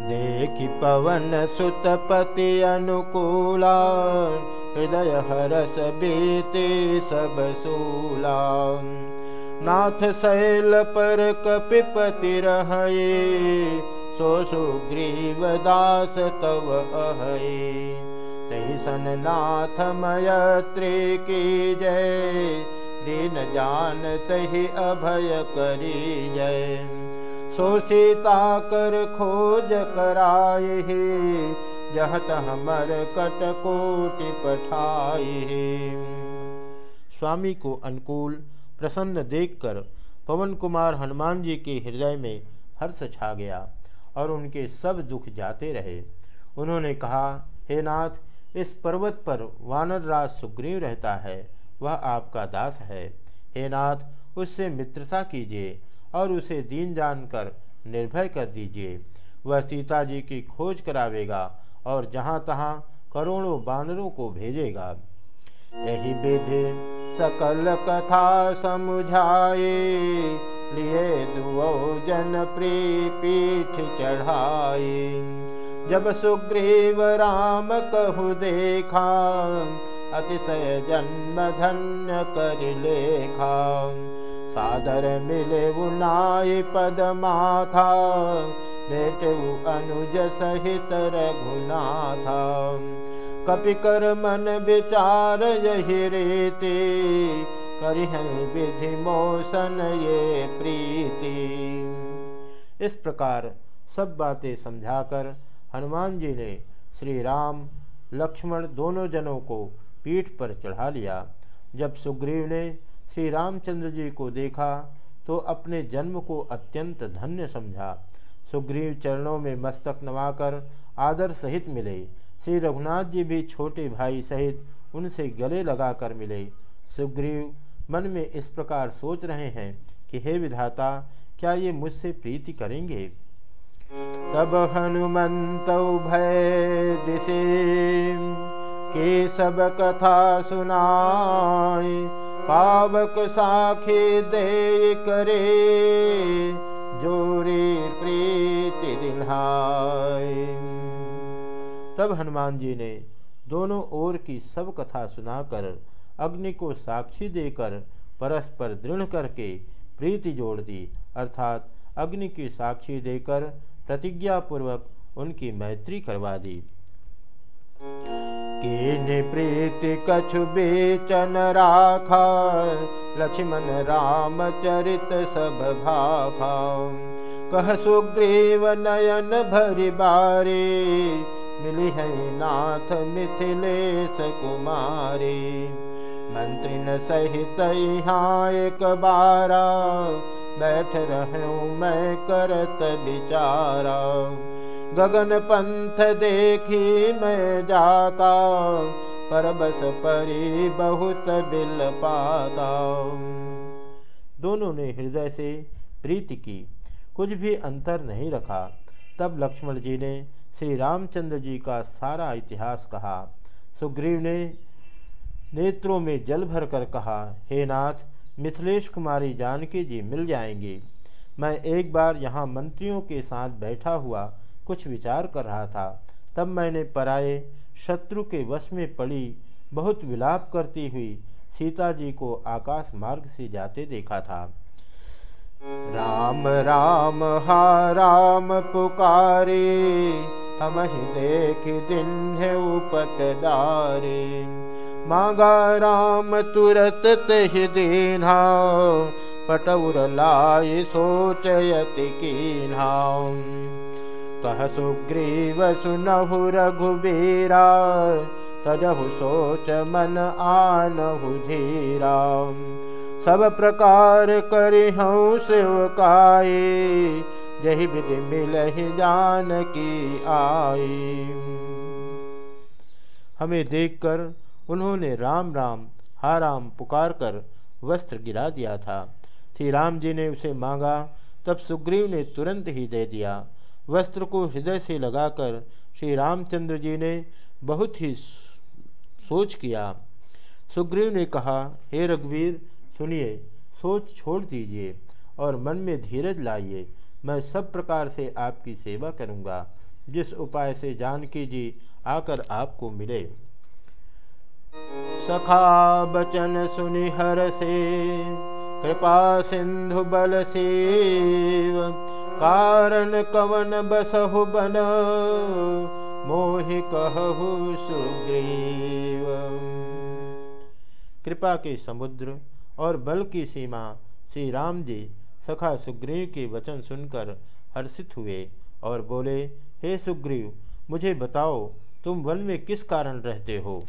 देखि पवन सुतपति अनुकूला हृदय हरस बीते सब सूला। नाथ शैल पर कपिपति रहे सो सुग्रीव दास तव अहे तही मयत्री की जय दीन जान तही अभय करी जय सो सीता कर खोज कराए जहत हमर कटकोटि पठाए स्वामी को अनुकूल प्रसन्न देखकर पवन कुमार हनुमान जी के हृदय में हर्ष छा गया और उनके सब दुख जाते रहे। उन्होंने कहा, हे नाथ, इस पर्वत पर वानर राज सुग्रीव रहता है, वह आपका दास है। हे नाथ, उससे मित्रता कीजिए और उसे दीन जानकर निर्भय कर दीजिए। वह सीता जी की खोज करावेगा और जहाँ तहाँ करोड़ों बानरों को भेजेगा। यही विधि सकल कथा समझाए, लिए जन प्री पीठ चढ़ाए। जब सुग्रीव राम कहु देखा, अतिशय जन्म धन्य कर लेखा। सादर मिले उनाय पद माथा बेटे अनुज सहित रघुनाथा। कपि कर मन विचार यही रीति करिह विधि मोसन ये प्रीति। इस प्रकार सब बातें समझाकर हनुमान जी ने श्री राम, लक्ष्मण दोनों जनों को पीठ पर चढ़ा लिया। जब सुग्रीव ने श्री रामचंद्र जी को देखा तो अपने जन्म को अत्यंत धन्य समझा। सुग्रीव चरणों में मस्तक नवाकर आदर सहित मिले। श्री रघुनाथ जी भी छोटे भाई सहित उनसे गले लगाकर मिले। सुग्रीव मन में इस प्रकार सोच रहे हैं कि, हे विधाता, क्या ये मुझसे प्रीति करेंगे? तब हनुमंत भय दिशे के सब कथा सुनाए पावक साखी दे करे, जोरे प्रीति दिल्हाय तब हनुमान जी ने दोनों ओर की सब कथा सुनाकर, अग्नि को साक्षी देकर परस्पर दृढ़ करके प्रीति जोड़ दी। अर्थात अग्नि की साक्षी देकर प्रतिज्ञापूर्वक उनकी मैत्री करवा दी। कीनि प्रीति कछु बेचन राखा लक्ष्मण राम चरित सब भाखा कह सुग्रीव नयन भरि बारे मिली है नाथ मिथिलेश कुमारी। मंत्रिन सहित यहाँ एक बारा बैठ मैं करत विचारा गगन पंथ देखी मैं जाता पर बस परी बहुत बिल पाता। दोनों ने हृदय से प्रीति की, कुछ भी अंतर नहीं रखा। तब लक्ष्मण जी ने श्री रामचंद्र जी का सारा इतिहास कहा। सुग्रीव ने नेत्रों में जल भर कर कहा, हे नाथ, मिथिलेश कुमारी जानकी जी मिल जाएँगे। मैं एक बार यहाँ मंत्रियों के साथ बैठा हुआ कुछ विचार कर रहा था। तब मैंने पराए शत्रु के वश में पड़ी, बहुत विलाप करती हुई सीता जी को आकाश मार्ग से जाते देखा था। राम राम, हा, राम पुकारे हम ही देख दिन है उपट डारे। मांगा राम, तुरत तह दीना पटउर लाए सोचयति की नाम कह सुग्रीव, सुनहु रघुबीरा। तजहु सोच मन आनहु धीरा। सब प्रकार करि हूँ शिवकाई यही विधि मिलहि जान की आई। हमें देखकर उन्होंने राम राम हा राम पुकार कर वस्त्र गिरा दिया था। श्री राम जी ने उसे मांगा, तब सुग्रीव ने तुरंत ही दे दिया। वस्त्र को हृदय से लगाकर श्री रामचंद्र जी ने बहुत ही सोच किया। सुग्रीव ने कहा, हे रघुवीर, सुनिए, सोच छोड़ दीजिए और मन में धीरज लाइए। मैं सब प्रकार से आपकी सेवा करूँगा। जिस उपाय से जानकी जी आकर आपको मिले। सखा बचन सुनि हर से, कृपा सिंधु बल सेव कारण कवन बसहु बन, मोहि कहु सुग्रीव। कृपा के समुद्र और बल की सीमा श्री राम जी सखा सुग्रीव के वचन सुनकर हर्षित हुए और बोले, हे सुग्रीव, मुझे बताओ, तुम वन में किस कारण रहते हो?